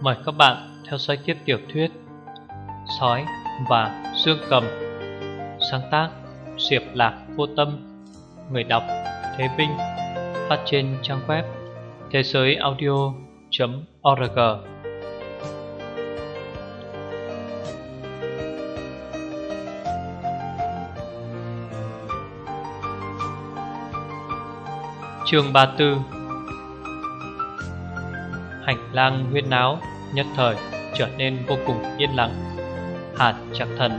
Mời các bạn theo dõi tiếp tiểu thuyết Sói và Dương Cầm. Sáng tác Diệp Lạc Vô Tâm. Người đọc Thế Vinh. Phát trên trang web thế giới audio.org Chương 34 lang huyên náo nhất thời trở nên vô cùng yên lặng. Hạt chặt thần,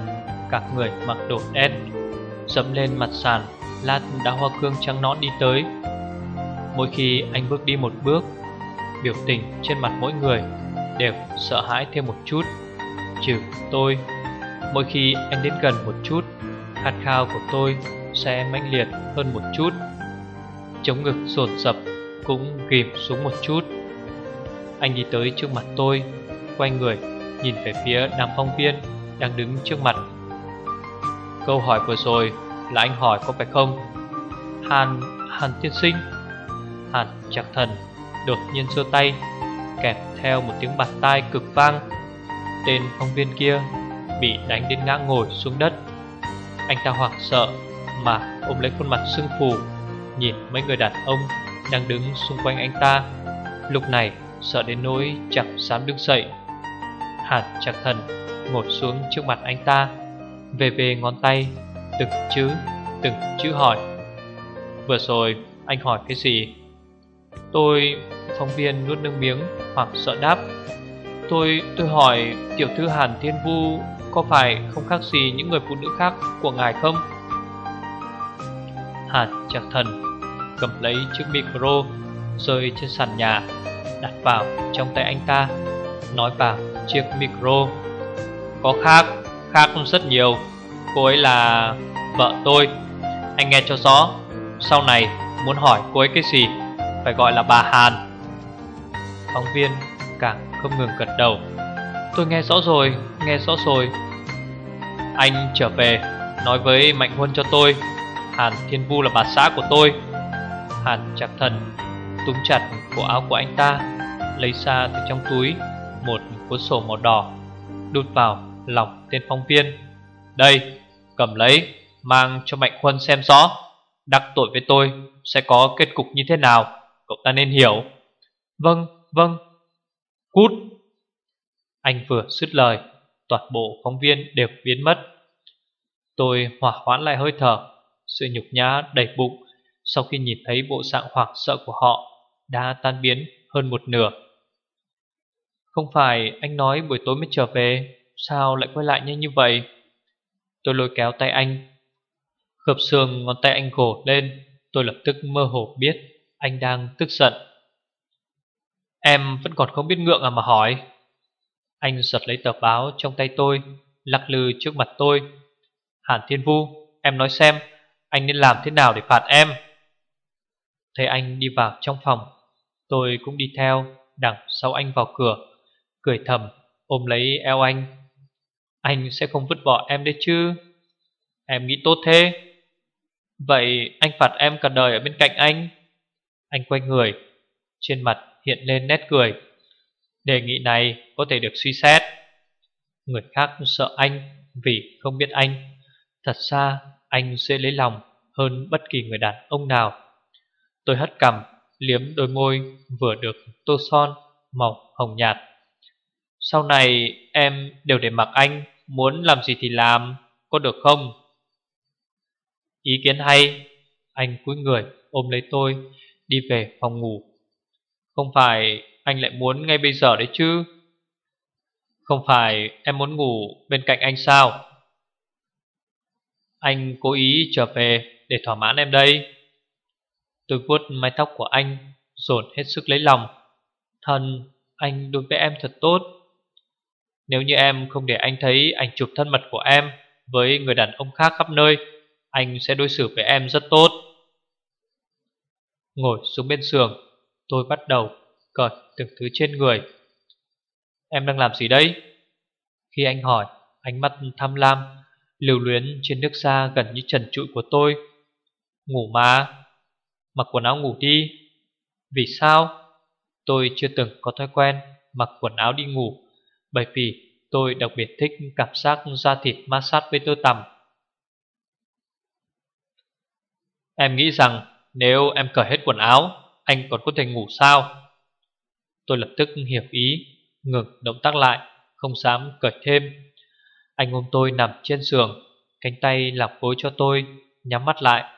Các người mặc đồ đen Dẫm lên mặt sàn, Lát đã hoa cương trắng nõn đi tới. Mỗi khi anh bước đi một bước, Biểu tình trên mặt mỗi người Đều sợ hãi thêm một chút. Trừ tôi, Mỗi khi anh đến gần một chút, Khát khao của tôi sẽ mãnh liệt hơn một chút. Chống ngực sồn sập Cũng ghim xuống một chút. Anh đi tới trước mặt tôi, Quay người, Nhìn về phía nam phong viên Đang đứng trước mặt. Câu hỏi vừa rồi là anh hỏi có phải không? Hàn Hàn tiên sinh. Hàn chặt thần Đột nhiên giơ tay Kẹp theo một tiếng bạt tai cực vang. Tên phong viên kia Bị đánh đến ngã ngồi xuống đất. Anh ta hoảng sợ Mà ôm lấy khuôn mặt sưng phù, Nhìn mấy người đàn ông Đang đứng xung quanh anh ta. Lúc này sợ đến nỗi chẳng dám đứng dậy. Hàn chặt thần ngồi xuống trước mặt anh ta Về về ngón tay Từng chữ, từng chữ hỏi. Vừa rồi anh hỏi cái gì? Tôi, phóng viên nuốt nước miếng hoặc sợ đáp. Tôi, tôi hỏi tiểu thư Hàn Thiên Vu Có phải không khác gì những người phụ nữ khác của ngài không? Hàn chặt thần cầm lấy chiếc micro rơi trên sàn nhà đặt vào trong tay anh ta. Nói vào, chiếc micro. Có khác khác rất nhiều. Cô ấy là vợ tôi. Anh nghe cho rõ. Sau này, muốn hỏi cô ấy cái gì, phải gọi là bà Hàn. Phóng viên càng không ngừng gật đầu. Tôi nghe rõ rồi, nghe rõ rồi. Anh trở về, nói với mạnh huân cho tôi. Hàn thiên vu là bà xã của tôi. Hàn chặt thần túm chặt cổ áo của anh ta, lấy ra từ trong túi một cuốn sổ màu đỏ đút vào lòng tên phóng viên. Đây, cầm lấy, mang cho mạnh quân xem rõ, đắc tội với tôi sẽ có kết cục như thế nào, cậu ta nên hiểu. Vâng vâng. Cút. Anh vừa dứt lời, toàn bộ phóng viên đều biến mất. Tôi hỏa hoãn lại hơi thở, sự nhục nhã đầy bụng sau khi nhìn thấy bộ dạng hoảng sợ của họ đã tan biến hơn một nửa. Không phải anh nói buổi tối mới trở về, sao lại quay lại nhanh như vậy? Tôi lôi kéo tay anh. Khớp xương ngón tay anh gổ lên, tôi lập tức mơ hồ biết anh đang tức giận. Em vẫn còn không biết ngượng à mà hỏi. Anh giật lấy tờ báo trong tay tôi, lắc lư trước mặt tôi. Hàn Thiên Vu, em nói xem, anh nên làm thế nào để phạt em? Thấy anh đi vào trong phòng Tôi cũng đi theo, Đằng sau anh vào cửa, Cười thầm, ôm lấy eo anh. Anh sẽ không vứt bỏ em đấy chứ? Em nghĩ tốt thế. Vậy anh phạt em cả đời ở bên cạnh anh. Anh quay người, Trên mặt hiện lên nét cười. Đề nghị này có thể được suy xét. Người khác sợ anh Vì không biết anh. Thật ra anh sẽ lấy lòng Hơn bất kỳ người đàn ông nào. Tôi hất cằm Liếm đôi môi, vừa được tô son Màu hồng nhạt. Sau này em đều để mặc anh, Muốn làm gì thì làm, Có được không? Ý kiến hay, Anh cúi người ôm lấy tôi, Đi về phòng ngủ. Không phải anh lại muốn ngay bây giờ đấy chứ? Không phải em muốn ngủ bên cạnh anh sao? Anh cố ý trở về để thỏa mãn em đây. Tôi vuốt mái tóc của anh, Dồn hết sức lấy lòng. Thân anh đối với em thật tốt. Nếu như em không để anh thấy ảnh chụp thân mật của em Với người đàn ông khác khắp nơi, Anh sẽ đối xử với em rất tốt. Ngồi xuống bên giường, Tôi bắt đầu cởi từng thứ trên người. Em đang làm gì đấy? Khi anh hỏi, Ánh mắt tham lam Lưu luyến trên nước xa gần như trần trụi của tôi. Ngủ mà. Mặc quần áo ngủ đi. Vì sao? Tôi chưa từng có thói quen mặc quần áo đi ngủ, Bởi vì tôi đặc biệt thích cảm giác da thịt ma sát với tơ tằm. Em nghĩ rằng nếu em cởi hết quần áo, Anh còn có thể ngủ sao? Tôi lập tức hiểu ý, Ngừng động tác lại, Không dám cởi thêm. Anh ôm tôi nằm trên giường, Cánh tay làm gối cho tôi, Nhắm mắt lại.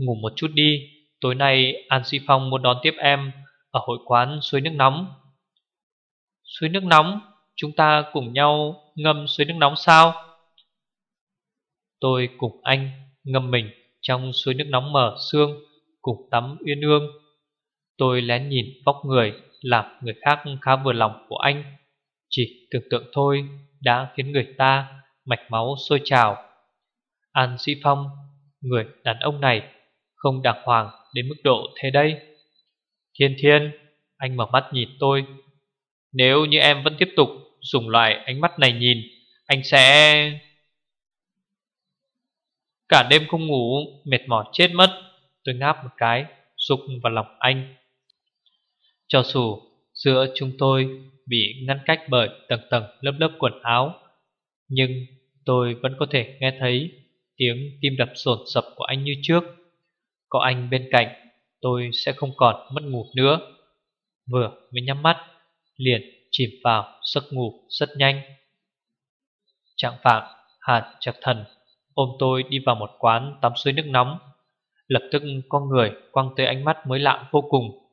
Ngủ một chút đi. Tối nay, An Sĩ Phong muốn đón tiếp em Ở hội quán suối nước nóng. Suối nước nóng, Chúng ta cùng nhau ngâm suối nước nóng sao? Tôi cùng anh ngâm mình Trong suối nước nóng mở xương Cùng tắm uyên ương. Tôi lén nhìn vóc người, Làm người khác khá vừa lòng của anh. Chỉ tưởng tượng thôi Đã khiến người ta Mạch máu sôi trào. An Sĩ Phong, Người đàn ông này không đàng hoàng đến mức độ thế đây. Thiên thiên, Anh mở mắt nhìn tôi. Nếu như em vẫn tiếp tục Dùng loại ánh mắt này nhìn, Anh sẽ Cả đêm không ngủ, Mệt mỏi, chết mất. Tôi ngáp một cái, Sụp vào lòng anh. Cho dù giữa chúng tôi Bị ngăn cách bởi tầng tầng lớp lớp quần áo, Nhưng tôi vẫn có thể nghe thấy Tiếng tim đập sồn sập của anh như trước. Có anh bên cạnh, Tôi sẽ không còn mất ngủ nữa. Vừa mới nhắm mắt, Liền chìm vào giấc ngủ rất nhanh. Trạng phạm Hàn chặt thần Ôm tôi đi vào một quán tắm suối nước nóng. Lập tức con người quăng tới ánh mắt mới lạ vô cùng.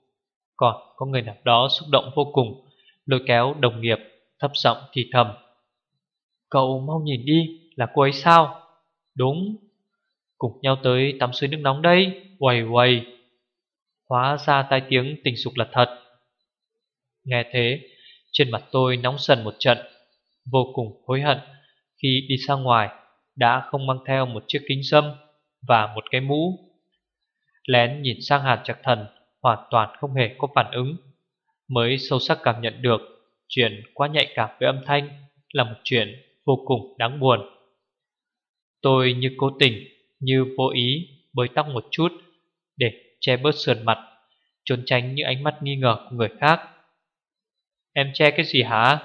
Còn có người nào đó xúc động vô cùng, Lôi kéo đồng nghiệp Thấp giọng thì thầm. Cậu mau nhìn đi, là cô ấy sao? Đúng Cùng nhau tới tắm suối nước nóng đây. Quầy quầy Hóa ra tai tiếng tình sục là thật. Nghe thế, Trên mặt tôi nóng sần một trận, Vô cùng hối hận Khi đi ra ngoài Đã không mang theo một chiếc kính dâm Và một cái mũ. Lén nhìn sang hàn chặt thần Hoàn toàn không hề có phản ứng, Mới sâu sắc cảm nhận được Chuyện quá nhạy cảm với âm thanh Là một chuyện vô cùng đáng buồn. Tôi như cố tình như vô ý, bới tóc một chút, Để che bớt sườn mặt, Trốn tránh những ánh mắt nghi ngờ của người khác. Em che cái gì hả?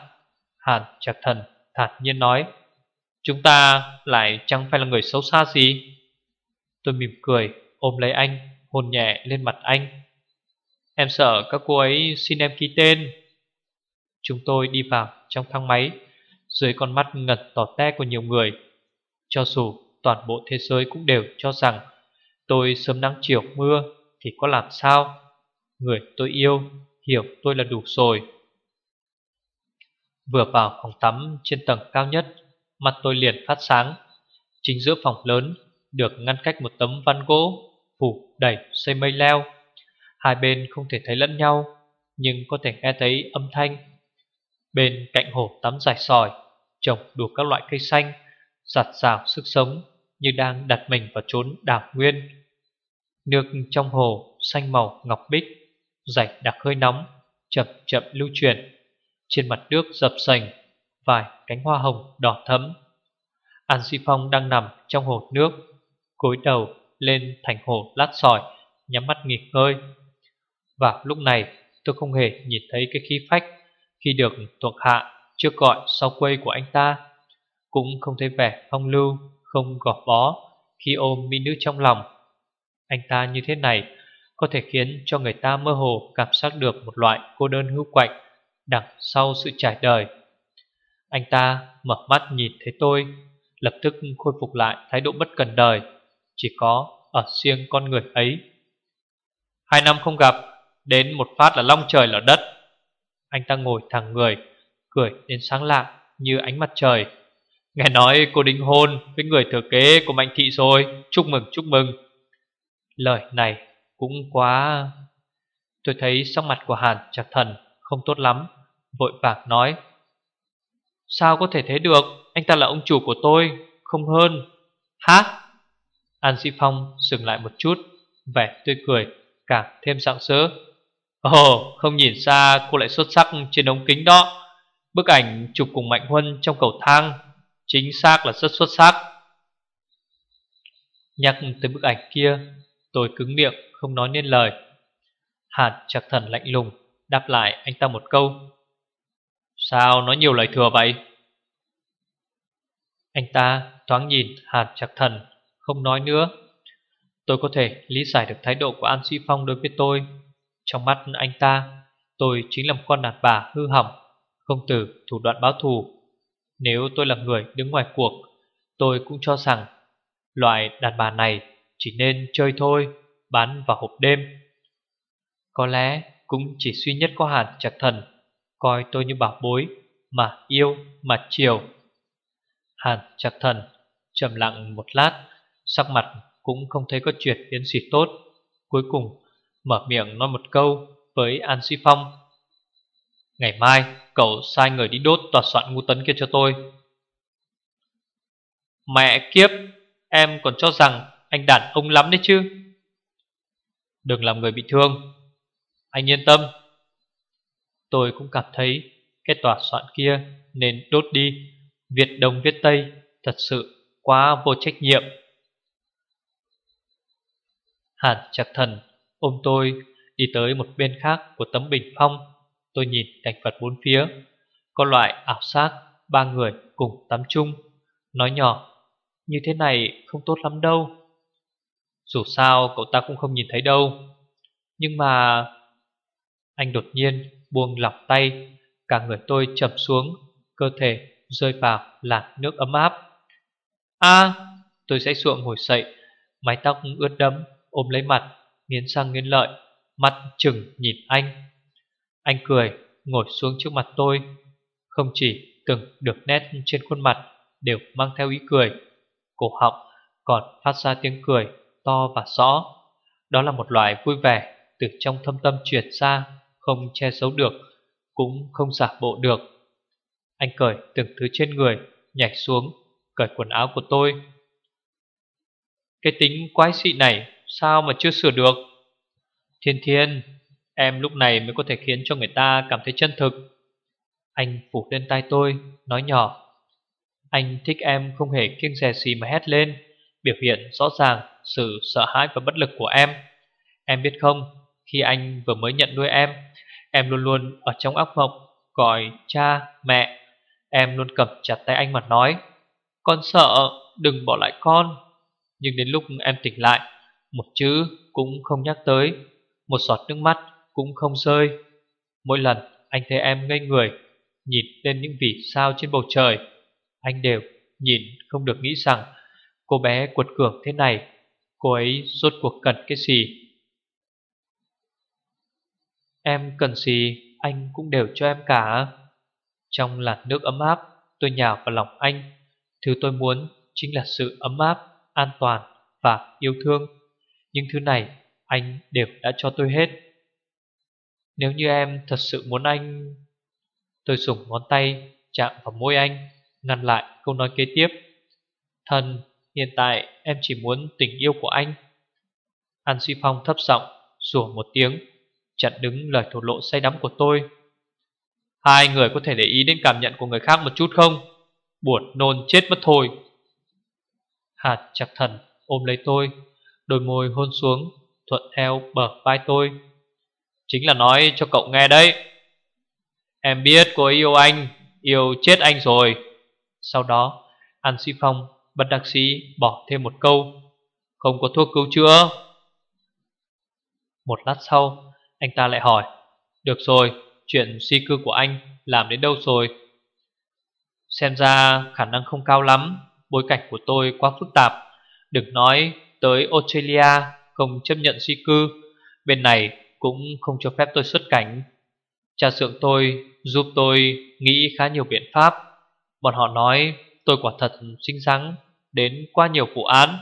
Hàn chặt thần thản nhiên nói. Chúng ta lại chẳng phải là người xấu xa gì. Tôi mỉm cười, ôm lấy anh, Hôn nhẹ lên mặt anh. Em sợ các cô ấy xin em ký tên. Chúng tôi đi vào trong thang máy, Dưới con mắt ngật tỏ te của nhiều người. Cho dù toàn bộ thế giới cũng đều cho rằng, Tôi sớm nắng chiều mưa thì có làm sao? Người tôi yêu, hiểu tôi là đủ rồi. Vừa vào phòng tắm trên tầng cao nhất, Mặt tôi liền phát sáng. Chính giữa phòng lớn, Được ngăn cách một tấm văn gỗ, Phủ đầy xây mây leo. Hai bên không thể thấy lẫn nhau, Nhưng có thể nghe thấy âm thanh. Bên cạnh hồ tắm dài sỏi, Trồng đủ các loại cây xanh, Giặt rào sức sống. Như đang đặt mình vào chốn đảo nguyên. Nước trong hồ xanh màu ngọc bích Dày đặc hơi nóng, Chậm chậm lưu chuyển. Trên mặt nước dập sành, Vài cánh hoa hồng đỏ thấm An Di Phong đang nằm trong hồ nước, cúi đầu lên thành hồ lát sỏi, Nhắm mắt nghỉ ngơi. Và lúc này, tôi không hề nhìn thấy cái khí phách Khi được thuộc hạ trước gọi sau quê của anh ta, Cũng không thấy vẻ phong lưu. Không gò bó Khi ôm mỹ nữ trong lòng. Anh ta như thế này Có thể khiến cho người ta mơ hồ Cảm giác được một loại cô đơn hữu quạnh Đằng sau sự trải đời. Anh ta mở mắt nhìn thấy tôi, Lập tức khôi phục lại thái độ bất cần đời, Chỉ có ở riêng con người ấy. Hai năm không gặp, Đến một phát là long trời lở đất. Anh ta ngồi thẳng người, Cười đến sáng lạ như ánh mặt trời. Nghe nói cô đính hôn với người thừa kế của Mạnh Thị rồi. Chúc mừng chúc mừng. Lời này cũng quá Tôi thấy sắc mặt của Hàn chặt thần không tốt lắm. Vội vàng nói, Sao có thể thế được? Anh ta là ông chủ của tôi, Không hơn. Hả? An Sĩ Phong dừng lại một chút, Vẻ tươi cười càng thêm sảng sỡ. Ồ, không nhìn xa cô lại xuất sắc trên ống kính đó. Bức ảnh chụp cùng Mạnh Huân trong cầu thang Chính xác là rất xuất sắc. Nhắc tới bức ảnh kia, Tôi cứng miệng, không nói nên lời. Hạt chặt thần lạnh lùng, Đáp lại anh ta một câu. Sao nói nhiều lời thừa vậy? Anh ta thoáng nhìn hạt chặt Thần, Không nói nữa. Tôi có thể lý giải được thái độ của An Sĩ Phong đối với tôi. Trong mắt anh ta, Tôi chính là một con nạt bà hư hỏng, Không từ thủ đoạn báo thù. Nếu tôi là người đứng ngoài cuộc, Tôi cũng cho rằng Loại đàn bà này chỉ nên chơi thôi, Bán vào hộp đêm. Có lẽ cũng chỉ suy nhất có hàn chặt thần Coi tôi như bảo bối Mà yêu, mà chiều. Hàn chặt thần trầm lặng một lát, Sắc mặt cũng không thấy có chuyện biến gì tốt, Cuối cùng mở miệng nói một câu với An Duy Phong. Ngày mai, cậu sai người đi đốt tòa soạn ngu tấn kia cho tôi. Mẹ kiếp, Em còn cho rằng anh đàn ông lắm đấy chứ. Đừng làm người bị thương. Anh yên tâm. Tôi cũng cảm thấy Cái tòa soạn kia nên đốt đi. Việt Đông Viết Tây, Thật sự quá vô trách nhiệm. Hàn chặt thần ôm tôi đi tới một bên khác của tấm bình phong. Tôi nhìn cảnh vật bốn phía, Có loại ảo giác Ba người cùng tắm chung. Nói nhỏ, Như thế này không tốt lắm đâu. Dù sao, cậu ta cũng không nhìn thấy đâu. Nhưng mà Anh đột nhiên buông lỏng tay, Cả người tôi chậm xuống, Cơ thể rơi vào làn nước ấm áp. A, tôi sẽ xuộng ngồi dậy, Mái tóc ướt đẫm, Ôm lấy mặt, Nghiến răng nghiến lợi, Mắt chừng nhìn anh. Anh cười, ngồi xuống trước mặt tôi. Không chỉ từng được nét trên khuôn mặt, Đều mang theo ý cười. Cổ họng còn phát ra tiếng cười To và rõ. Đó là một loại vui vẻ Từ trong thâm tâm truyền ra, Không che giấu được, Cũng không giả bộ được. Anh cởi từng thứ trên người, Nhảy xuống, Cởi quần áo của tôi. Cái tính quái dị này, Sao mà chưa sửa được? Thiên thiên Em lúc này mới có thể khiến cho người ta cảm thấy chân thực. Anh phủ lên tay tôi Nói nhỏ. Anh thích em không hề kiêng dè gì mà hét lên Biểu hiện rõ ràng Sự sợ hãi và bất lực của em. Em biết không Khi anh vừa mới nhận nuôi em Em luôn luôn ở trong ác mộng Gọi cha, mẹ. Em luôn cầm chặt tay anh mà nói Con sợ, đừng bỏ lại con. Nhưng đến lúc em tỉnh lại Một chữ cũng không nhắc tới Một giọt nước mắt cũng không rơi. Mỗi lần anh thấy em ngây người, Nhìn lên những vì sao trên bầu trời, Anh đều nhìn không được nghĩ rằng Cô bé cuột cường thế này, Cô ấy rốt cuộc cần cái gì. Em cần gì Anh cũng đều cho em cả. Trong làn nước ấm áp, Tôi nhào vào lòng anh. Thứ tôi muốn chính là sự ấm áp, An toàn và yêu thương. Những thứ này anh đều đã cho tôi hết nếu như em thật sự muốn anh Tôi dùng ngón tay chạm vào môi anh Ngăn lại câu nói kế tiếp. Thần, hiện tại em chỉ muốn tình yêu của anh. An Suy Phong thấp giọng Rủa một tiếng Chặn đứng lời thổ lộ say đắm của tôi. Hai người có thể để ý đến cảm nhận của người khác một chút không? Buồn nôn chết mất thôi. Hạt chặt thần ôm lấy tôi Đôi môi hôn xuống Thuận theo bờ vai tôi. Chính là nói cho cậu nghe đấy. Em biết cô ấy yêu anh, Yêu chết anh rồi. Sau đó, An Sĩ Phong Bật đặc sĩ bỏ thêm một câu, Không có thuốc cứu chữa. Một lát sau, Anh ta lại hỏi, Được rồi, Chuyện di cư của anh làm đến đâu rồi? Xem ra khả năng không cao lắm, Bối cảnh của tôi quá phức tạp. Đừng nói tới Australia Không chấp nhận di cư. Bên này cũng không cho phép tôi xuất cảnh. Cha sượng tôi giúp tôi nghĩ khá nhiều biện pháp. Bọn họ nói tôi quả thật xinh xắn đến qua nhiều vụ án,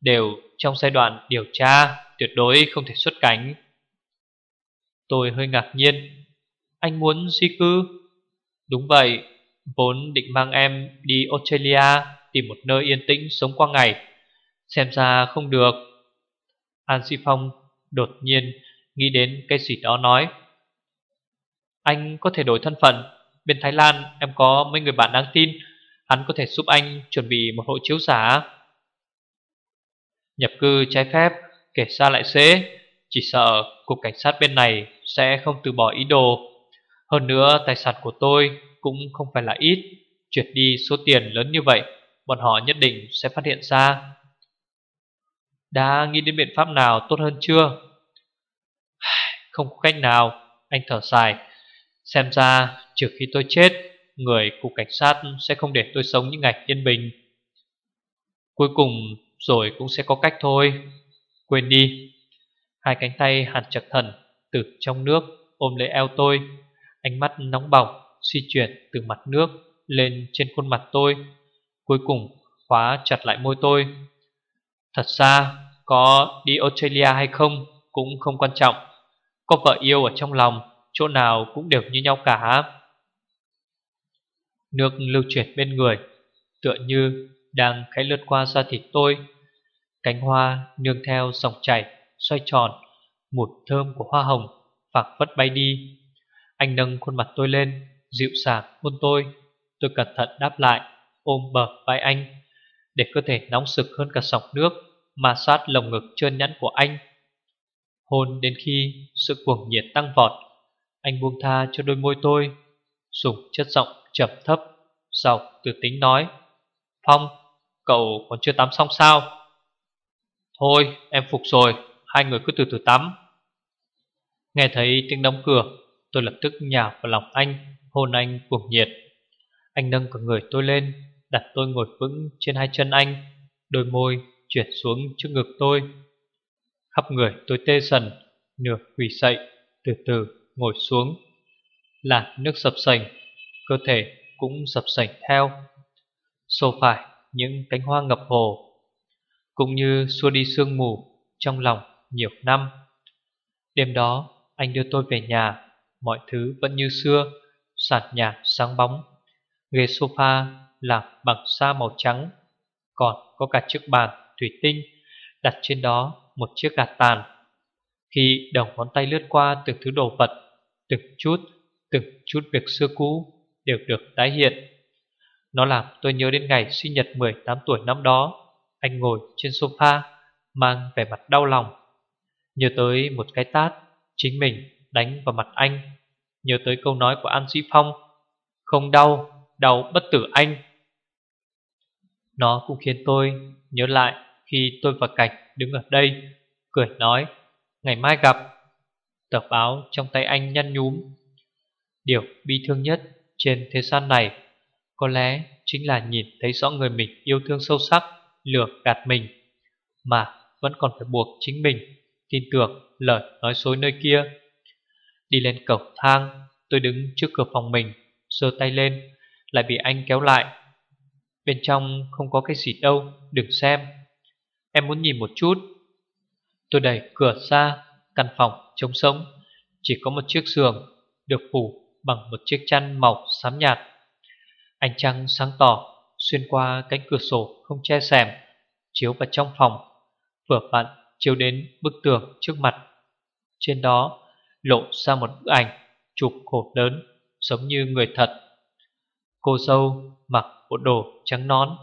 đều trong giai đoạn điều tra, tuyệt đối không thể xuất cảnh. Tôi hơi ngạc nhiên. Anh muốn di cư? Đúng vậy, vốn định mang em đi Australia tìm một nơi yên tĩnh sống qua ngày. Xem ra không được. An Si Phong đột nhiên Nghĩ đến cái gì đó nói. Anh có thể đổi thân phận. Bên Thái Lan em có mấy người bạn đáng tin. Hắn có thể giúp anh chuẩn bị một hộ chiếu giả. Nhập cư trái phép, Kể ra lại dễ Chỉ sợ cục cảnh sát bên này Sẽ không từ bỏ ý đồ. Hơn nữa, tài sản của tôi cũng không phải là ít. Chuyển đi số tiền lớn như vậy, Bọn họ nhất định sẽ phát hiện ra. Đã nghĩ đến biện pháp nào tốt hơn chưa? Không có cách nào Anh thở dài. Xem ra trước khi tôi chết, Người cục cảnh sát sẽ không để tôi sống những ngày yên bình. Cuối cùng rồi cũng sẽ có cách thôi. Quên đi. Hai cánh tay hàn chặt thần Từ trong nước ôm lấy eo tôi. Ánh mắt nóng bỏng Di chuyển từ mặt nước Lên trên khuôn mặt tôi, Cuối cùng khóa chặt lại môi tôi. Thật ra Có đi Australia hay không Cũng không quan trọng. Có vợ yêu ở trong lòng, Chỗ nào cũng đều như nhau cả. Nước lưu chuyển bên người, Tựa như đang khẽ lướt qua da thịt tôi. Cánh hoa nương theo dòng chảy, Xoay tròn, Mùi thơm của hoa hồng phạc vất bay đi. Anh nâng khuôn mặt tôi lên, Dịu dàng hôn tôi. Tôi cẩn thận đáp lại, Ôm bờ vai anh, Để cơ thể nóng sực hơn cả sọc nước Mà sát lồng ngực trơn nhẵn của anh. Hôn đến khi sự cuồng nhiệt tăng vọt Anh buông tha cho đôi môi tôi Dùng chất giọng trầm thấp Giọng từ tính nói Phong, cậu còn chưa tắm xong sao? Thôi, em phục rồi Hai người cứ từ từ tắm. Nghe thấy tiếng đóng cửa Tôi lập tức nhào vào lòng anh Hôn anh cuồng nhiệt. Anh nâng cả người tôi lên Đặt tôi ngồi vững trên hai chân anh Đôi môi chuyển xuống trước ngực tôi. Khắp người tôi tê dần, Nửa quỳ dậy, Từ từ ngồi xuống. Làn nước sập sành, Cơ thể cũng sập sành theo. Xô phải những cánh hoa ngập hồ, Cũng như xua đi sương mù Trong lòng nhiều năm. Đêm đó, anh đưa tôi về nhà, Mọi thứ vẫn như xưa, Sàn nhà sáng bóng. Ghế sofa làm bằng sa màu trắng, Còn có cả chiếc bàn thủy tinh Đặt trên đó một chiếc gạt tàn. Khi đầu ngón tay lướt qua từng thứ đồ vật Từng chút, từng chút việc xưa cũ Đều được tái hiện. Nó làm tôi nhớ đến ngày sinh nhật 18 tuổi năm đó Anh ngồi trên sofa Mang vẻ mặt đau lòng. Nhớ tới một cái tát Chính mình đánh vào mặt anh. Nhớ tới câu nói của An Sĩ Phong Không đau, đau bất tử anh. Nó cũng khiến tôi nhớ lại Khi tôi và Cảnh đứng ở đây, Cười nói, Ngày mai gặp. Tờ báo trong tay anh nhăn nhúm. Điều bi thương nhất trên thế gian này Có lẽ chính là nhìn thấy rõ người mình yêu thương sâu sắc, Lừa gạt mình, Mà vẫn còn phải buộc chính mình Tin tưởng lời nói dối nơi kia. Đi lên cầu thang, Tôi đứng trước cửa phòng mình, giơ tay lên, Lại bị anh kéo lại. Bên trong không có cái gì đâu, Đừng xem. Em muốn nhìn một chút. Tôi đẩy cửa ra Căn phòng trống sống Chỉ có một chiếc giường Được phủ bằng một chiếc chăn màu xám nhạt. Ánh trăng sáng tỏ Xuyên qua cánh cửa sổ không che sèm Chiếu vào trong phòng. Vừa vặn chiếu đến bức tường trước mặt. Trên đó lộ ra một bức ảnh chụp khổ lớn giống như người thật. Cô dâu mặc bộ đồ trắng nón,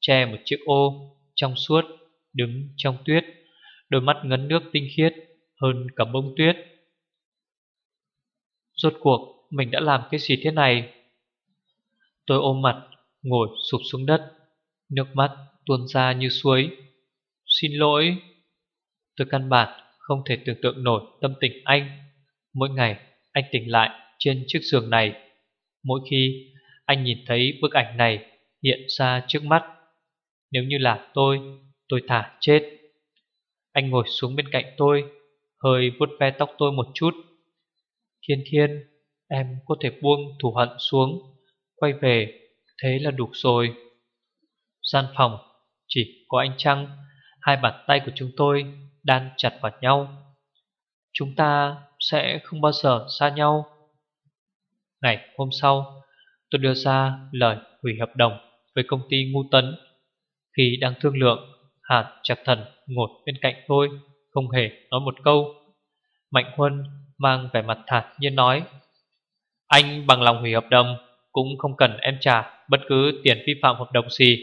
che một chiếc ô trong suốt, đứng trong tuyết, đôi mắt ngấn nước tinh khiết hơn cả bông tuyết. Rốt cuộc mình đã làm cái gì thế này? Tôi ôm mặt, ngồi sụp xuống đất, nước mắt tuôn ra như suối. Xin lỗi. Tôi căn bản không thể tưởng tượng nổi tâm tình anh. Mỗi ngày anh tỉnh lại trên chiếc giường này Mỗi khi anh nhìn thấy bức ảnh này hiện ra trước mắt Nếu như là tôi, tôi thả chết. Anh ngồi xuống bên cạnh tôi Hơi vuốt ve tóc tôi một chút. Thiên thiên, em có thể buông thủ hận xuống Quay về, thế là đủ rồi. Gian phòng, chỉ có anh Trăng Hai bàn tay của chúng tôi đan chặt vào nhau. Chúng ta sẽ không bao giờ xa nhau. Ngày hôm sau Tôi đưa ra lời hủy hợp đồng Với công ty Ngu Tấn. Khi đang thương lượng Hàn Trạc Thần ngồi bên cạnh tôi, Không hề nói một câu. Mạnh Huân mang vẻ mặt thản nhiên nói, Anh bằng lòng hủy hợp đồng, Cũng không cần em trả Bất cứ tiền vi phạm hợp đồng gì.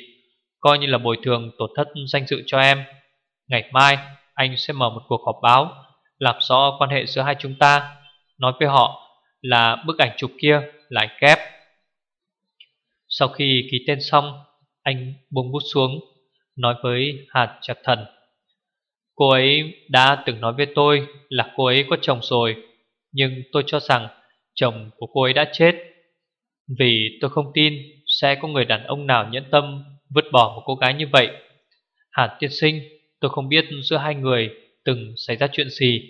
Coi như là bồi thường tổn thất danh dự cho em. Ngày mai, anh sẽ mở một cuộc họp báo, làm rõ quan hệ giữa hai chúng ta, Nói với họ là bức ảnh chụp kia là ảnh kép. Sau khi ký tên xong, Anh buông bút xuống. Nói với Hạt chặt Thần. Cô ấy đã từng nói với tôi là cô ấy có chồng rồi, Nhưng tôi cho rằng chồng của cô ấy đã chết. Vì tôi không tin sẽ có người đàn ông nào nhẫn tâm vứt bỏ một cô gái như vậy. Hàn tiên sinh, Tôi không biết giữa hai người từng xảy ra chuyện gì,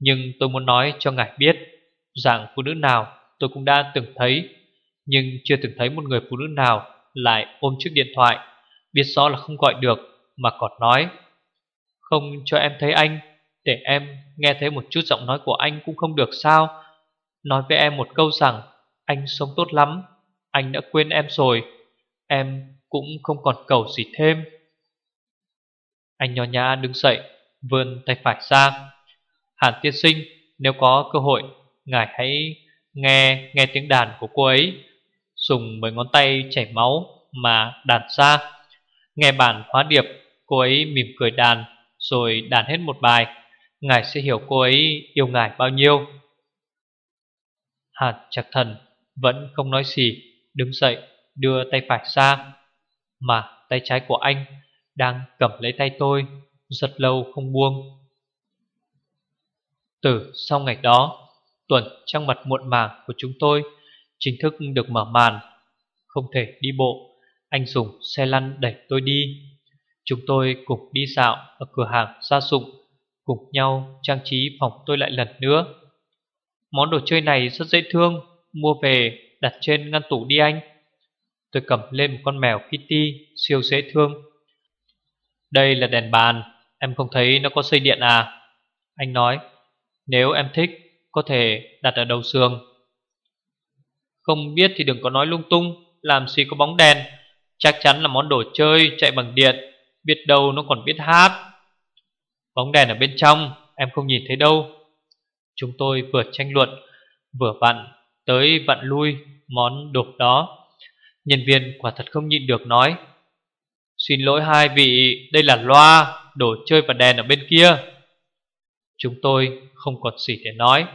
Nhưng tôi muốn nói cho ngài biết Rằng phụ nữ nào tôi cũng đã từng thấy, Nhưng chưa từng thấy một người phụ nữ nào lại ôm chiếc điện thoại Biết rõ là không gọi được Mà còn nói. Không cho em thấy anh, Để em nghe thấy một chút giọng nói của anh cũng không được sao. Nói với em một câu rằng, Anh sống tốt lắm, Anh đã quên em rồi, Em cũng không còn cầu gì thêm. Anh nho nhã đứng dậy, Vươn tay phải ra. Hàn tiên sinh, Nếu có cơ hội, Ngài hãy nghe nghe tiếng đàn của cô ấy. Dùng mấy ngón tay chảy máu Mà đàn ra. Nghe bản hóa điệp, Cô ấy mỉm cười đàn, Rồi đàn hết một bài. Ngài sẽ hiểu cô ấy yêu ngài bao nhiêu. Hạt chặt thần Vẫn không nói gì, Đứng dậy, đưa tay phải ra. Mà tay trái của anh Đang cầm lấy tay tôi, Rất lâu không buông. Từ sau ngày đó, Tuần trăng mặt muộn màng của chúng tôi Chính thức được mở màn. Không thể đi bộ anh dùng xe lăn đẩy tôi đi. Chúng tôi cùng đi dạo Ở cửa hàng gia dụng Cùng nhau trang trí phòng tôi lại lần nữa. Món đồ chơi này rất dễ thương, Mua về đặt trên ngăn tủ đi anh. Tôi cầm lên một con mèo Kitty, siêu dễ thương. Đây là đèn bàn, Em không thấy nó có dây điện à? Anh nói, Nếu em thích, có thể đặt ở đầu giường. Không biết thì đừng có nói lung tung, Làm gì có bóng đèn. Chắc chắn là món đồ chơi chạy bằng điện, Biết đâu nó còn biết hát. Bóng đèn ở bên trong, Em không nhìn thấy đâu. Chúng tôi vừa tranh luận, Vừa vặn tới vặn lui Món đồ đó. Nhân viên quả thật không nhịn được nói, Xin lỗi hai vị, Đây là loa, Đồ chơi và đèn ở bên kia. Chúng tôi không còn gì để nói.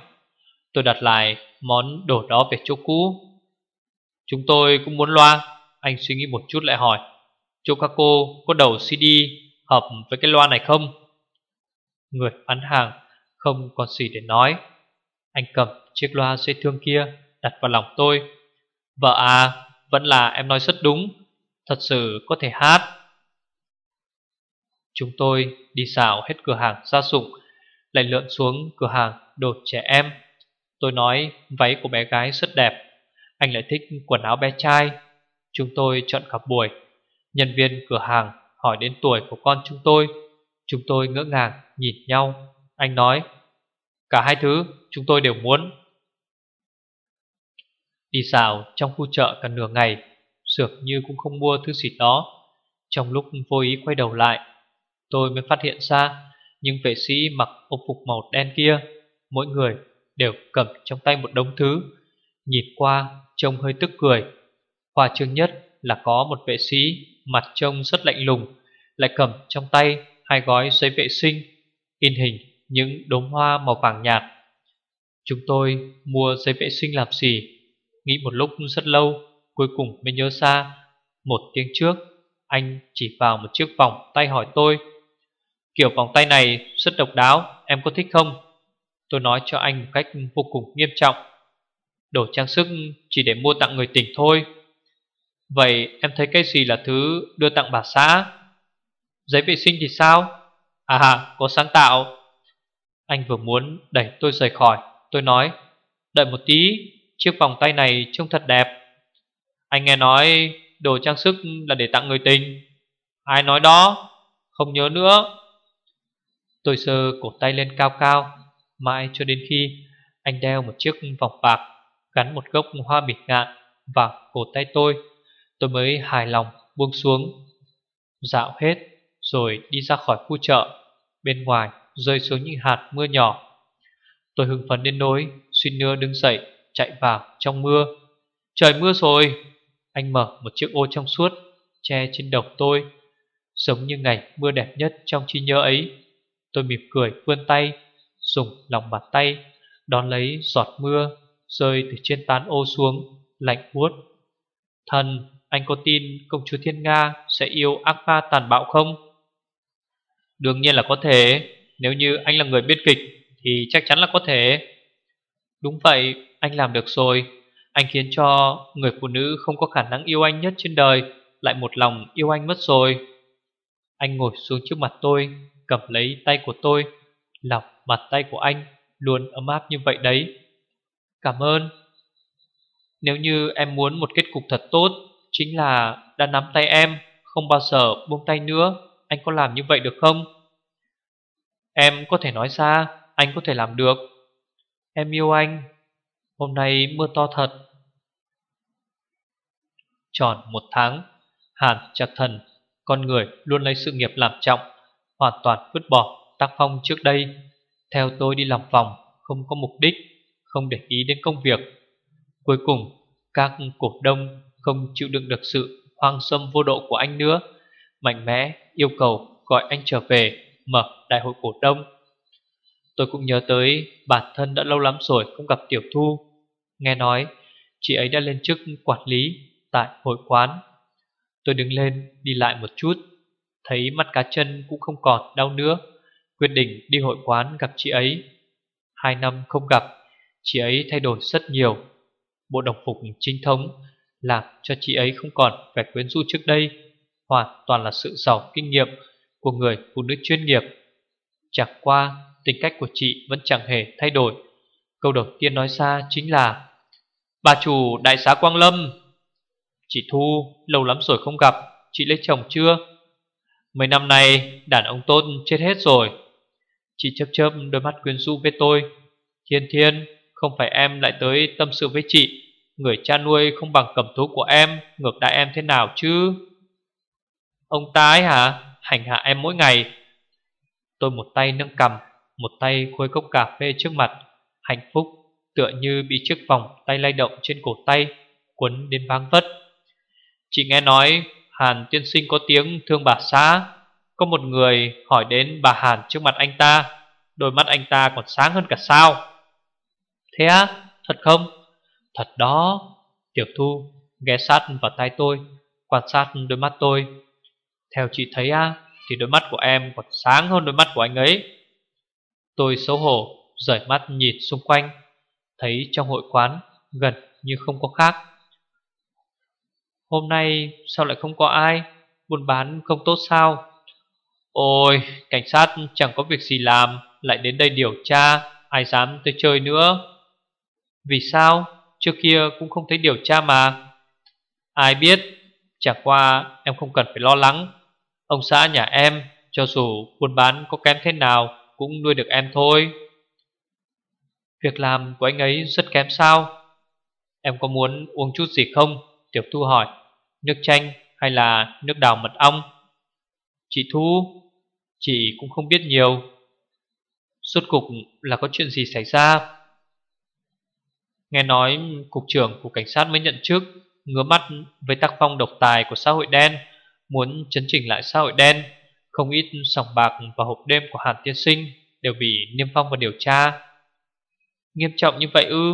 Tôi đặt lại món đồ đó về chỗ cũ. Chúng tôi cũng muốn loa. Anh suy nghĩ một chút lại hỏi Chỗ các cô có đầu CD Hợp với cái loa này không? Người bán hàng Không còn gì để nói. Anh cầm chiếc loa dây thương kia Đặt vào lòng tôi. Vợ à vẫn là em nói rất đúng, Thật sự có thể hát. Chúng tôi đi xào hết cửa hàng gia dụng Lại lượn xuống cửa hàng đồ trẻ em. Tôi nói váy của bé gái rất đẹp. Anh lại thích quần áo bé trai. Chúng tôi chọn cả buổi. Nhân viên cửa hàng hỏi đến tuổi của con chúng tôi. Chúng tôi ngỡ ngàng nhìn nhau. Anh nói, Cả hai thứ chúng tôi đều muốn. Đi xào trong khu chợ cả nửa ngày Sược như cũng không mua thứ gì đó. Trong lúc vô ý quay đầu lại, Tôi mới phát hiện ra Những vệ sĩ mặc ô phục màu đen kia, Mỗi người đều cầm trong tay một đống thứ. Nhìn qua trông hơi tức cười. Khoa trương nhất là có một vệ sĩ Mặt trông rất lạnh lùng, Lại cầm trong tay hai gói giấy vệ sinh, In hình những đốm hoa màu vàng nhạt. Chúng tôi mua giấy vệ sinh làm gì? Nghĩ một lúc rất lâu, Cuối cùng mới nhớ ra. Một tiếng trước, Anh chỉ vào một chiếc vòng tay hỏi tôi, Kiểu vòng tay này rất độc đáo, Em có thích không? Tôi nói cho anh một cách vô cùng nghiêm trọng, Đồ trang sức chỉ để mua tặng người tình thôi. Vậy em thấy cái gì là thứ đưa tặng bà xã? Giấy vệ sinh thì sao? À có sáng tạo. Anh vừa muốn đẩy tôi rời khỏi. Tôi nói, Đợi một tí, Chiếc vòng tay này trông thật đẹp. Anh nghe nói đồ trang sức là để tặng người tình. Ai nói đó? Không nhớ nữa. Tôi sơ cổ tay lên cao cao. Mãi cho đến khi Anh đeo một chiếc vòng bạc Gắn một gốc hoa bịt ngạn Vào cổ tay tôi Tôi mới hài lòng buông xuống. Dạo hết Rồi đi ra khỏi khu chợ, Bên ngoài rơi xuống những hạt mưa nhỏ. Tôi hưng phấn đến nỗi Suy nưa đứng dậy, chạy vào trong mưa. Trời mưa rồi! Anh mở một chiếc ô trong suốt, Che trên đầu tôi. Giống như ngày mưa đẹp nhất trong trí nhớ ấy, Tôi mỉm cười vươn tay, Dùng lòng bàn tay Đón lấy giọt mưa Rơi từ trên tán ô xuống, Lạnh buốt. Thân anh có tin công chúa Thiên Nga Sẽ yêu ác ma tàn bạo không? Đương nhiên là có thể. Nếu như anh là người biên kịch, Thì chắc chắn là có thể. Đúng vậy, anh làm được rồi. Anh khiến cho người phụ nữ không có khả năng yêu anh nhất trên đời Lại một lòng yêu anh mất rồi. Anh ngồi xuống trước mặt tôi, Cầm lấy tay của tôi, Lọc mặt tay của anh, Luôn ấm áp như vậy đấy. Cảm ơn. Nếu như em muốn một kết cục thật tốt Chính là đã nắm tay em, Không bao giờ buông tay nữa. Anh có làm như vậy được không? Em có thể nói ra, Anh có thể làm được. Em yêu anh. Hôm nay mưa to thật. Tròn một tháng, Hàn chặt thần, Con người luôn lấy sự nghiệp làm trọng, Hoàn toàn vứt bỏ tác phong trước đây. Theo tôi đi làm vòng, Không có mục đích, Không để ý đến công việc. Cuối cùng, các cổ đông không chịu đựng được sự hoang xâm vô độ của anh nữa, Mạnh mẽ yêu cầu gọi anh trở về Mở đại hội cổ đông. Tôi cũng nhớ tới bản thân đã lâu lắm rồi không gặp Tiểu Thu. Nghe nói, chị ấy đã lên chức quản lý tại hội quán. Tôi đứng lên đi lại một chút, Thấy mắt cá chân cũng không còn đau nữa, Quyết định đi hội quán gặp chị ấy. Hai năm không gặp, Chị ấy thay đổi rất nhiều. Bộ đồng phục chính thống làm cho chị ấy không còn vẻ quyến rũ trước đây, Hoàn toàn là sự giàu kinh nghiệm Của người phụ nữ chuyên nghiệp. Chẳng qua, tính cách của chị vẫn chẳng hề thay đổi. Câu đầu tiên nói ra chính là, Bà chủ đại xá Quang Lâm, Chị Thu lâu lắm rồi không gặp, Chị lấy chồng chưa? Mấy năm nay đàn ông tôn chết hết rồi. Chị chớp chớp đôi mắt quyến rũ với tôi. Thiên thiên, Không phải em lại tới tâm sự với chị. Người cha nuôi không bằng cầm thú của em, Ngược đại em thế nào chứ? Ông ta ấy hả? Hành hạ em mỗi ngày. Tôi một tay nâng cầm, Một tay khuấy cốc cà phê trước mặt. Hạnh phúc tựa như bị chiếc vòng tay lay động trên cổ tay Quấn đến vang vất. Chị nghe nói, Hàn tiên sinh có tiếng thương bà xã Có một người hỏi đến bà Hàn trước mặt anh ta. Đôi mắt anh ta còn sáng hơn cả sao. Thế á? Thật không? Thật đó, Tiểu Thu ghé sát vào tay tôi, Quan sát đôi mắt tôi. Theo chị thấy á, Thì đôi mắt của em còn sáng hơn đôi mắt của anh ấy. Tôi xấu hổ, Rời mắt nhìn xung quanh, Thấy trong hội quán Gần như không có khác. Hôm nay sao lại không có ai? Buôn bán không tốt sao? Ôi, cảnh sát chẳng có việc gì làm, Lại đến đây điều tra, Ai dám tới chơi nữa. Vì sao? Trước kia cũng không thấy điều tra mà. Ai biết, chả qua em không cần phải lo lắng. Ông xã nhà em, Cho dù buôn bán có kém thế nào, Cũng nuôi được em thôi. Việc làm của anh ấy rất kém sao? Em có muốn uống chút gì không? Tiểu Thu hỏi. Nước chanh hay là nước đào mật ong? Chị Thu, Chị cũng không biết nhiều. Suốt cục là có chuyện gì xảy ra? Nghe nói cục trưởng của cảnh sát mới nhận chức, Ngứa mắt với tác phong độc tài của xã hội đen, Muốn chấn chỉnh lại xã hội đen. Không ít sòng bạc và hộp đêm của Hàn Tiên Sinh Đều bị niêm phong và điều tra. Nghiêm trọng như vậy ư?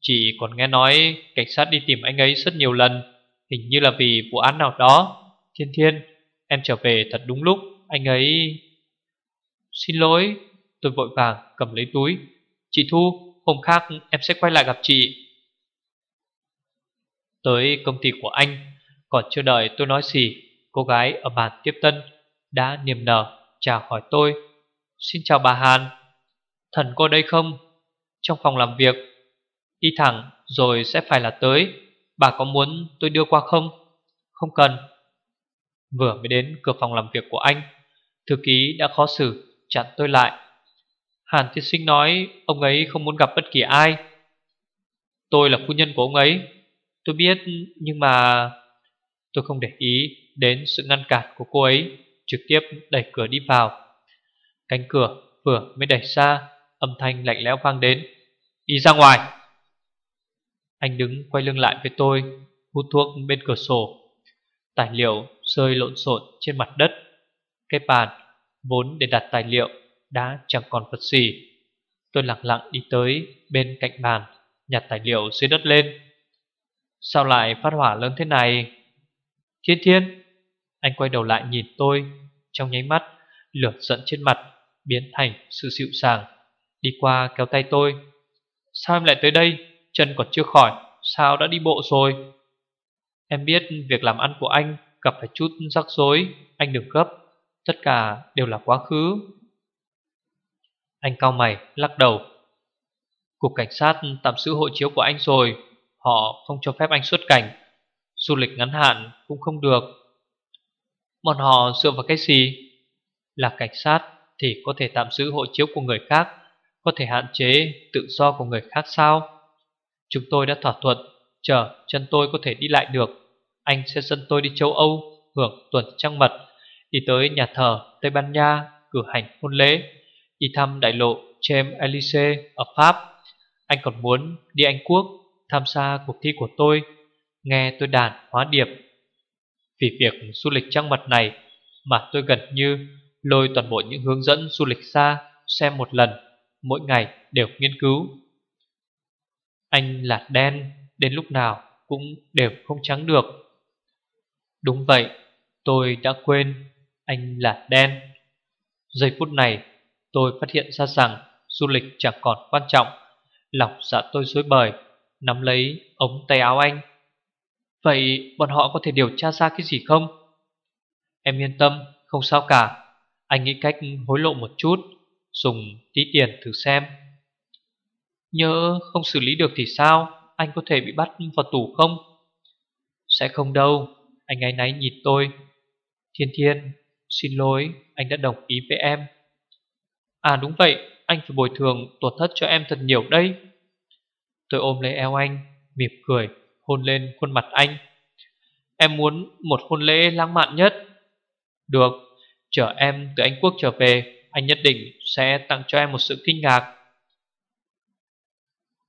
Chỉ còn nghe nói cảnh sát đi tìm anh ấy rất nhiều lần, Hình như là vì vụ án nào đó. Thiên Thiên, Em trở về thật đúng lúc, Anh ấy Xin lỗi, Tôi vội vàng cầm lấy túi. Chị Thu Hôm khác em sẽ quay lại gặp chị. Tới công ty của anh, Còn chưa đợi tôi nói gì, Cô gái ở bàn tiếp tân Đã niềm nở chào hỏi tôi. Xin chào bà Hàn, Thần cô đây không? Trong phòng làm việc Đi thẳng rồi sẽ phải là tới. Bà có muốn tôi đưa qua không? Không cần. Vừa mới đến cửa phòng làm việc của anh, Thư ký đã khó xử, chặn tôi lại. Hàn tiên sinh nói, Ông ấy không muốn gặp bất kỳ ai. Tôi là phu nhân của ông ấy. Tôi biết, nhưng mà Tôi không để ý đến sự ngăn cản của cô ấy, Trực tiếp đẩy cửa đi vào. Cánh cửa vừa mới đẩy ra, Âm thanh lạnh lẽo vang đến. Đi ra ngoài. Anh đứng quay lưng lại với tôi, Hút thuốc bên cửa sổ. Tài liệu rơi lộn xộn trên mặt đất. Cái bàn vốn để đặt tài liệu. Đã chẳng còn vật gì. Tôi lặng lặng đi tới bên cạnh bàn, Nhặt tài liệu dưới đất lên. Sao lại phát hỏa lớn thế này? Thiên Thiên! Anh quay đầu lại nhìn tôi, Trong nháy mắt, Lửa giận trên mặt Biến thành sự dịu sàng Đi qua kéo tay tôi. Sao em lại tới đây? Chân còn chưa khỏi, Sao đã đi bộ rồi? Em biết việc làm ăn của anh Gặp phải chút rắc rối, Anh đừng gấp, Tất cả đều là quá khứ. Anh cao mày, lắc đầu. Cục cảnh sát tạm giữ hộ chiếu của anh rồi, Họ không cho phép anh xuất cảnh. Du lịch ngắn hạn cũng không được. Bọn họ dựa vào cái gì? Là cảnh sát Thì có thể tạm giữ hộ chiếu của người khác, Có thể hạn chế tự do của người khác sao? Chúng tôi đã thỏa thuận, Chờ chân tôi có thể đi lại được. Anh sẽ dẫn tôi đi châu Âu, Hưởng tuần trăng mật, Đi tới nhà thờ Tây Ban Nha Cử hành hôn lễ. Đi thăm đại lộ James Elysee ở Pháp. Anh còn muốn đi Anh Quốc Tham gia cuộc thi của tôi, Nghe tôi đàn hóa điệp. Vì việc du lịch trăng mật này Mà tôi gần như Lôi toàn bộ những hướng dẫn du lịch xa Xem một lần, Mỗi ngày đều nghiên cứu. Anh là đen Đến lúc nào cũng đều không trắng được. Đúng vậy, Tôi đã quên Anh là đen Giây phút này tôi phát hiện ra rằng Du lịch chẳng còn quan trọng Lòng dạ tôi dối bời Nắm lấy ống tay áo anh Vậy bọn họ có thể điều tra ra cái gì không? Em yên tâm, không sao cả Anh nghĩ cách hối lộ một chút Dùng tí tiền thử xem Nhớ không xử lý được thì sao? Anh có thể bị bắt vào tù không? Sẽ không đâu Anh ấy náy nhìn tôi Thiên Thiên, xin lỗi Anh đã đồng ý với em À đúng vậy, anh phải bồi thường tổn thất cho em thật nhiều đây Tôi ôm lấy eo anh Mỉm cười hôn lên khuôn mặt anh. Em muốn một hôn lễ lãng mạn nhất. Được Chờ em từ Anh Quốc trở về Anh nhất định sẽ tặng cho em một sự kinh ngạc.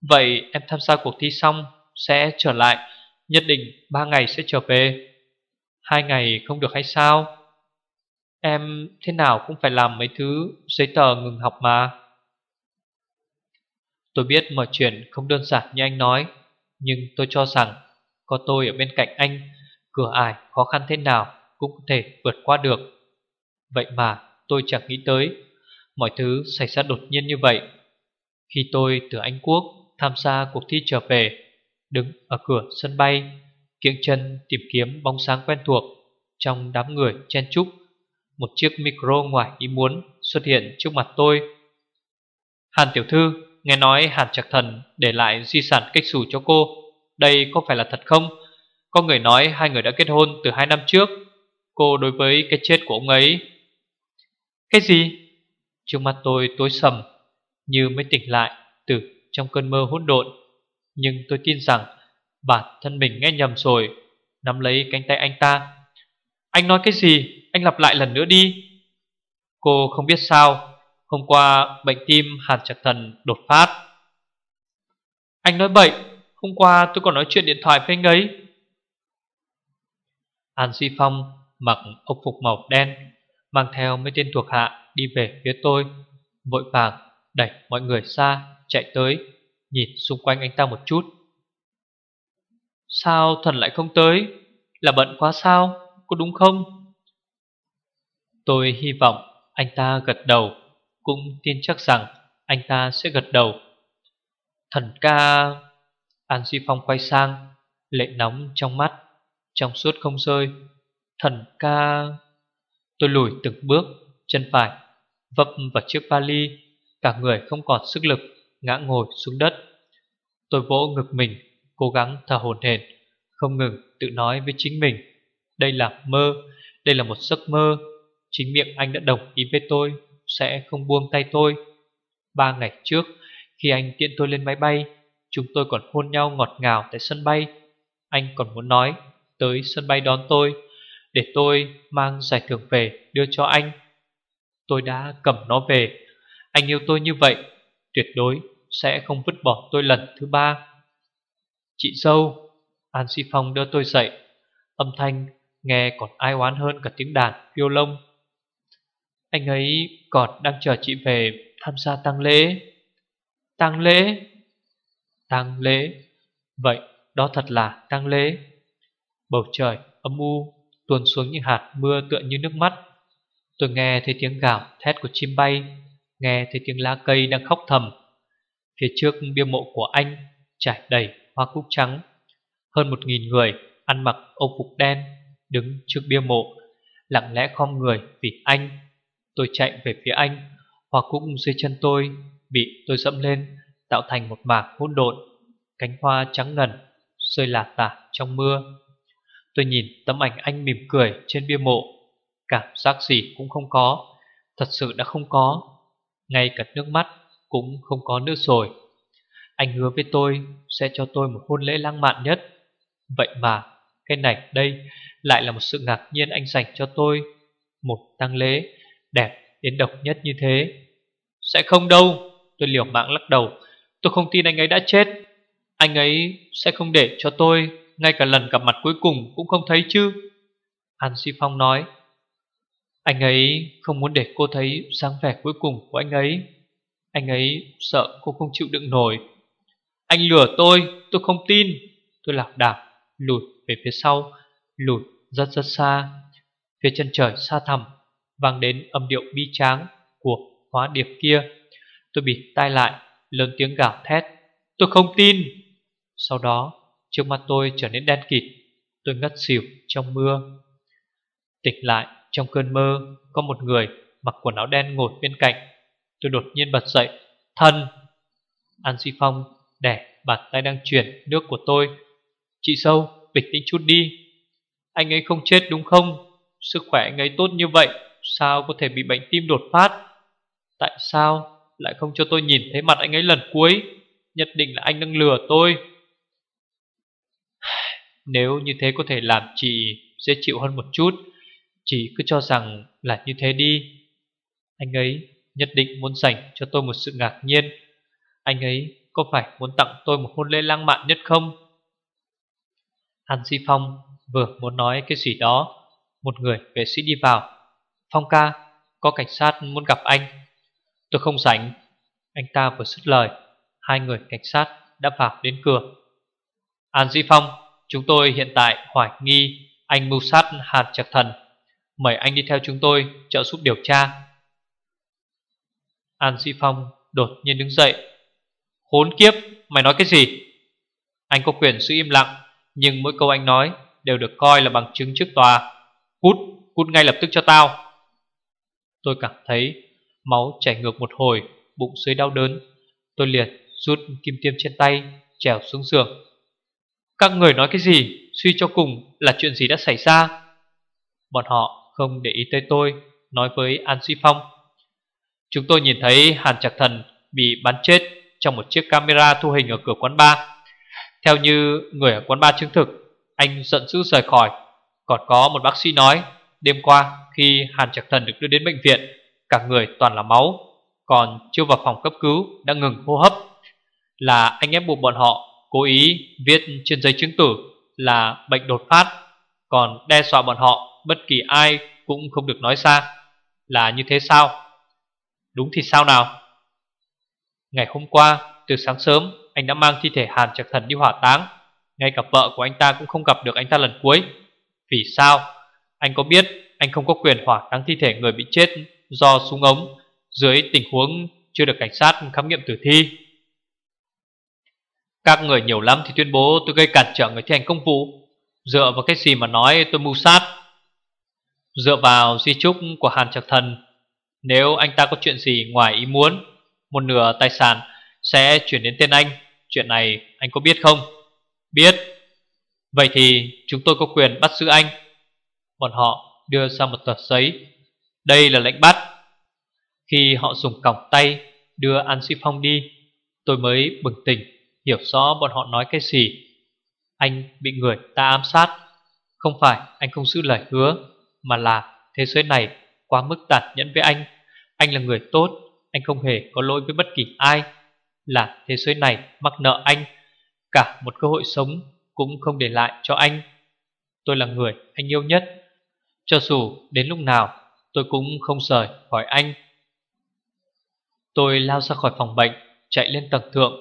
Vậy em tham gia cuộc thi xong Sẽ trở lại Nhất định ba ngày sẽ trở về. Hai ngày không được hay sao? Em thế nào cũng phải làm mấy thứ giấy tờ ngừng học mà. Tôi biết mọi chuyện không đơn giản như anh nói, Nhưng tôi cho rằng Có tôi ở bên cạnh anh, Cửa ải khó khăn thế nào Cũng có thể vượt qua được. Vậy mà tôi chẳng nghĩ tới Mọi thứ xảy ra đột nhiên như vậy. Khi tôi từ Anh Quốc Tham gia cuộc thi trở về, Đứng ở cửa sân bay Kiếng chân tìm kiếm bóng sáng quen thuộc Trong đám người chen chúc một chiếc micro ngoài ý muốn Xuất hiện trước mặt tôi Hàn tiểu thư, Nghe nói Hàn Trạc Thần để lại di sản cách xù cho cô, Đây có phải là thật không? Có người nói hai người đã kết hôn từ hai năm trước Cô đối với cái chết của ông ấy Cái gì? Trước mắt tôi tối sầm, Như mới tỉnh lại từ trong cơn mơ hỗn độn Nhưng tôi tin rằng Bản thân mình nghe nhầm rồi, Nắm lấy cánh tay anh ta anh nói cái gì? Anh lặp lại lần nữa đi. Cô không biết sao, Hôm qua bệnh tim Hàn Trạc Thần đột phát. Anh nói bậy, Hôm qua tôi còn nói chuyện điện thoại với anh ấy. Hàn Duy Phong mặc ốc phục màu đen, Mang theo mấy tên thuộc hạ đi về phía tôi. Vội vàng đẩy mọi người xa Chạy tới, Nhìn xung quanh anh ta một chút. Sao thần lại không tới? Là bận quá sao? Có đúng không Tôi hy vọng anh ta gật đầu cũng tin chắc rằng anh ta sẽ gật đầu. Thần ca... An Duy Phong quay sang, lệ nóng trong mắt, trong suốt không rơi. Thần ca... Tôi lùi từng bước, chân phải, vấp vào chiếc vali, cả người không còn sức lực, ngã ngồi xuống đất. Tôi vỗ ngực mình, cố gắng thở hổn hển, không ngừng tự nói với chính mình. Đây là mơ, đây là một giấc mơ. Chính miệng anh đã đồng ý với tôi sẽ không buông tay tôi. Ba ngày trước, khi anh tiện tôi lên máy bay, chúng tôi còn hôn nhau ngọt ngào tại sân bay. Anh còn muốn nói tới sân bay đón tôi, để tôi mang giải thưởng về đưa cho anh. Tôi đã cầm nó về. Anh yêu tôi như vậy, tuyệt đối sẽ không vứt bỏ tôi lần thứ ba. Chị dâu, An Si Phong đưa tôi dậy. Âm thanh nghe còn ai oán hơn cả tiếng đàn violon anh ấy còn đang chờ chị về tham gia tang lễ tang lễ tang lễ Vậy đó thật là tang lễ Bầu trời âm u tuôn xuống những hạt mưa tựa như nước mắt. Tôi nghe thấy tiếng gào thét của chim bay, nghe thấy tiếng lá cây đang khóc thầm. Phía trước bia mộ của anh trải đầy hoa cúc trắng. Hơn một nghìn người ăn mặc âu phục đen đứng trước bia mộ, lặng lẽ khom người vì anh. Tôi chạy về phía anh, hoa cũng dưới chân tôi bị tôi dẫm lên, tạo thành một mạc hỗn độn, cánh hoa trắng ngần rơi lả tả trong mưa. Tôi nhìn tấm ảnh anh mỉm cười trên bia mộ, cảm giác gì cũng không có, thật sự đã không có, ngay cả nước mắt cũng không có nữa rồi. Anh hứa với tôi sẽ cho tôi một hôn lễ lãng mạn nhất. Vậy mà, cái này đây lại là một sự ngạc nhiên anh dành cho tôi. Một tang lễ đẹp đến độc nhất như thế. Sẽ không đâu, tôi liều mạng lắc đầu. Tôi không tin anh ấy đã chết. Anh ấy sẽ không để cho tôi Ngay cả lần gặp mặt cuối cùng cũng không thấy chứ An Si Phong nói Anh ấy không muốn để cô thấy dáng vẻ cuối cùng của anh ấy Anh ấy sợ cô không chịu đựng nổi Anh lừa tôi Tôi không tin Tôi lạc đảo lùi về phía sau Lùi rất rất xa. Phía chân trời xa thẳm, Vang đến âm điệu bi tráng Của hóa điệp kia. Tôi bị tai lại, lớn tiếng gào thét. Tôi không tin. Sau đó, trước mặt tôi trở nên đen kịt. Tôi ngất xỉu trong mưa. Tỉnh lại, trong cơn mơ, Có một người mặc quần áo đen ngồi bên cạnh. Tôi đột nhiên bật dậy. Thân An Duy Phong đẻ bàn tay đang chuyển nước của tôi. Chị sâu, bình tĩnh chút đi. Anh ấy không chết đúng không? Sức khỏe anh ấy tốt như vậy, Sao có thể bị bệnh tim đột phát? Tại sao lại không cho tôi nhìn thấy mặt anh ấy lần cuối? Nhất định là anh đang lừa tôi. Nếu như thế có thể làm chị dễ chịu hơn một chút, Chị cứ cho rằng là như thế đi. Anh ấy nhất định muốn dành cho tôi một sự ngạc nhiên. Anh ấy có phải muốn tặng tôi một hôn lễ lãng mạn nhất không? Hàn Di Phong vừa muốn nói cái gì đó Một người vệ sĩ đi vào. Phong ca, có cảnh sát muốn gặp anh. Tôi không rảnh. Anh ta vừa dứt lời Hai người cảnh sát đã vào đến cửa. An Di Phong Chúng tôi hiện tại hoài nghi anh mưu sát Hàn Trạc Thần. Mời anh đi theo chúng tôi trợ giúp điều tra. An Di Phong đột nhiên đứng dậy. Khốn kiếp, mày nói cái gì? Anh có quyền giữ im lặng Nhưng mỗi câu anh nói đều được coi là bằng chứng trước tòa. Cút, cút ngay lập tức cho tao. Tôi cảm thấy máu chảy ngược một hồi Bụng dưới đau đớn. Tôi liệt rút kim tiêm trên tay Trèo xuống giường. Các người nói cái gì? Suy cho cùng là chuyện gì đã xảy ra? Bọn họ không để ý tới tôi Nói với An Duy Phong. Chúng tôi nhìn thấy Hàn Trạc Thần Bị bắn chết trong một chiếc camera thu hình ở cửa quán bar. Theo như người ở quán bar chứng thực anh giận dữ rời khỏi. Còn có một bác sĩ nói, Đêm qua, khi Hàn Trạc Thần được đưa đến bệnh viện, Cả người toàn là máu, Còn chưa vào phòng cấp cứu Đã ngừng hô hấp. Là anh ép buộc bọn họ Cố ý viết trên giấy chứng tử là bệnh đột phát, Còn đe dọa bọn họ Bất kỳ ai cũng không được nói ra. Là như thế sao? Đúng thì sao nào? Ngày hôm qua, từ sáng sớm, Anh đã mang thi thể Hàn Trạc Thần đi hỏa táng. Ngay cả vợ của anh ta cũng không gặp được anh ta lần cuối. Vì sao? Anh có biết anh không có quyền hỏa táng thi thể người bị chết Do súng ống Dưới tình huống chưa được cảnh sát khám nghiệm tử thi? Các người nhiều lắm thì tuyên bố tôi gây cản trở người thi hành công vụ. Dựa vào cái gì mà nói tôi mưu sát? Dựa vào di trúc của Hàn Trạc Thần, Nếu anh ta có chuyện gì ngoài ý muốn, Một nửa tài sản sẽ chuyển đến tên anh. Chuyện này anh có biết không? Biết. Vậy thì chúng tôi có quyền bắt giữ anh. Bọn họ đưa ra một tờ giấy. Đây là lệnh bắt. Khi họ dùng còng tay đưa An Sĩ Phong đi, Tôi mới bừng tỉnh, Hiểu rõ bọn họ nói cái gì. Anh bị người ta ám sát. Không phải anh không giữ lời hứa, Mà là thế giới này quá mức tàn nhẫn với anh. Anh là người tốt, Anh không hề có lỗi với bất kỳ ai. Là thế giới này mắc nợ anh. Cả một cơ hội sống Cũng không để lại cho anh. Tôi là người anh yêu nhất. Cho dù đến lúc nào, Tôi cũng không rời khỏi anh. Tôi lao ra khỏi phòng bệnh, Chạy lên tầng thượng.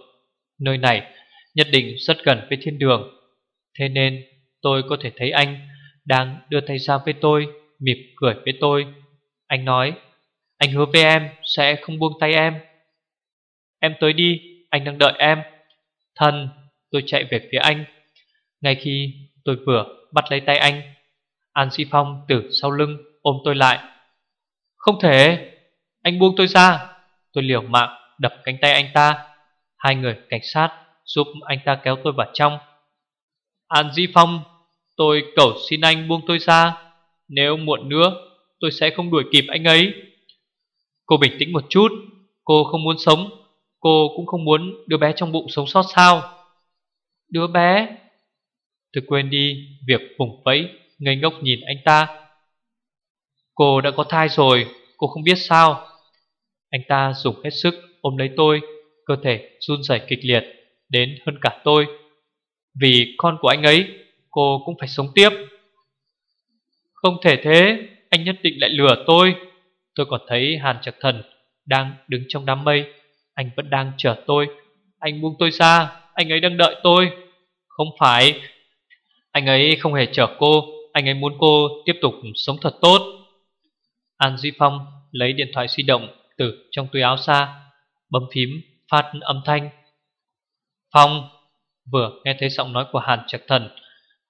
Nơi này nhất định rất gần với thiên đường. Thế nên tôi có thể thấy anh đang đưa tay ra với tôi, Mỉm cười với tôi. Anh nói, Anh hứa với em sẽ không buông tay em. Em tới đi, Anh đang đợi em. Thần tôi chạy về phía anh. Ngay khi tôi vừa bắt lấy tay anh, An Sĩ Phong từ sau lưng ôm tôi lại. Không thể, Anh buông tôi ra. Tôi liều mạng đập cánh tay anh ta. Hai người cảnh sát giúp anh ta kéo tôi vào trong. An Di Phong, Tôi cầu xin anh buông tôi ra. Nếu muộn nữa, Tôi sẽ không đuổi kịp anh ấy. Cô bình tĩnh một chút. Cô không muốn sống. Cô cũng không muốn đứa bé trong bụng sống sót sao. Đứa bé, Tôi quên đi việc vùng vẫy, Ngây ngốc nhìn anh ta. Cô đã có thai rồi, Cô không biết sao. Anh ta dùng hết sức ôm lấy tôi, Cơ thể run rẩy kịch liệt Đến hơn cả tôi. Vì con của anh ấy, Cô cũng phải sống tiếp. Không thể thế, Anh nhất định lại lừa tôi. Tôi còn thấy Hàn Trạc Thần Đang đứng trong đám mây, Anh vẫn đang chờ tôi. Anh buông tôi ra, Anh ấy đang đợi tôi. Không phải. Anh ấy không hề chở cô. Anh ấy muốn cô tiếp tục sống thật tốt. An Duy Phong lấy điện thoại di động từ trong túi áo xa Bấm phím phát âm thanh. Phong Vừa nghe thấy giọng nói của Hàn trạch Thần,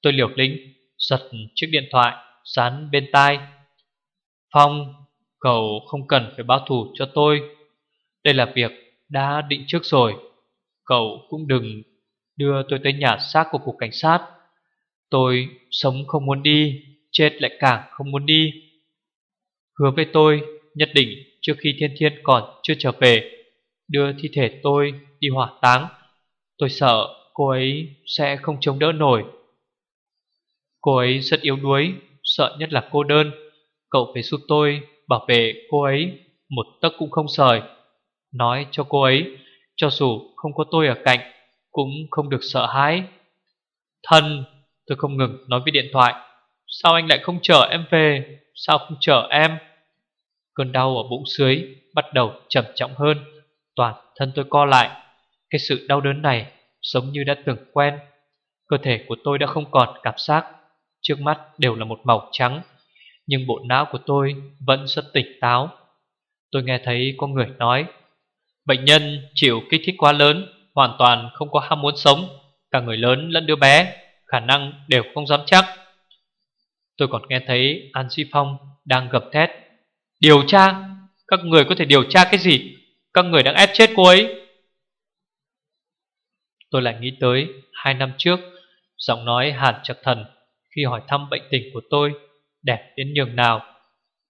Tôi liều lĩnh Giật chiếc điện thoại Dán bên tai. Phong, Cậu không cần phải báo thù cho tôi. Đây là việc đã định trước rồi. Cậu cũng đừng đưa tôi tới nhà xác của cục cảnh sát. Tôi sống không muốn đi, Chết lại càng không muốn đi. Hứa với tôi, Nhất định trước khi thiên thiên còn chưa trở về, Đưa thi thể tôi đi hỏa táng. Tôi sợ cô ấy sẽ không chống đỡ nổi. Cô ấy rất yếu đuối, Sợ nhất là cô đơn. Cậu phải giúp tôi bảo vệ cô ấy Một tấc cũng không sời. Nói cho cô ấy, Cho dù không có tôi ở cạnh cũng không được sợ hãi. Thân, Tôi không ngừng nói với điện thoại, Sao anh lại không chở em về? Sao không chở em? Cơn đau ở bụng dưới Bắt đầu trầm trọng hơn. Toàn thân tôi co lại. Cái sự đau đớn này giống như đã từng quen. Cơ thể của tôi đã không còn cảm giác. Trước mắt đều là một màu trắng, Nhưng bộ não của tôi vẫn rất tỉnh táo. Tôi nghe thấy có người nói, Bệnh nhân chịu kích thích quá lớn. Hoàn toàn không có ham muốn sống. Cả người lớn lẫn đứa bé, Khả năng đều không dám chắc. Tôi còn nghe thấy An Duy Phong đang gầm thét. Điều tra? Các người có thể điều tra cái gì? Các người đang ép chết cô ấy. Tôi lại nghĩ tới hai năm trước, Giọng nói hàn trật thần Khi hỏi thăm bệnh tình của tôi Đẹp đến nhường nào.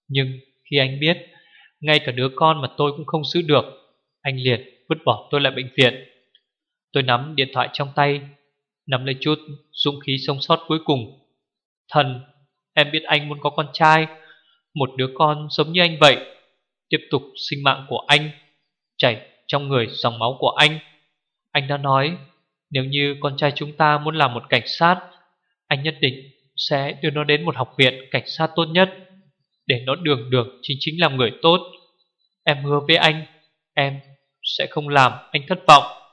Nhưng khi anh biết, Ngay cả đứa con mà tôi cũng không giữ được, Anh liền vứt bỏ tôi lại bệnh viện. Tôi nắm điện thoại trong tay, Nắm lấy chút dũng khí sống sót cuối cùng. Thần, Em biết anh muốn có con trai, Một đứa con giống như anh vậy, Tiếp tục sinh mạng của anh, Chảy trong người dòng máu của anh. Anh đã nói, nếu như con trai chúng ta muốn làm một cảnh sát, Anh nhất định sẽ đưa nó đến một học viện cảnh sát tốt nhất, Để nó đường đường chính chính làm người tốt. Em hứa với anh, Em sẽ không làm anh thất vọng.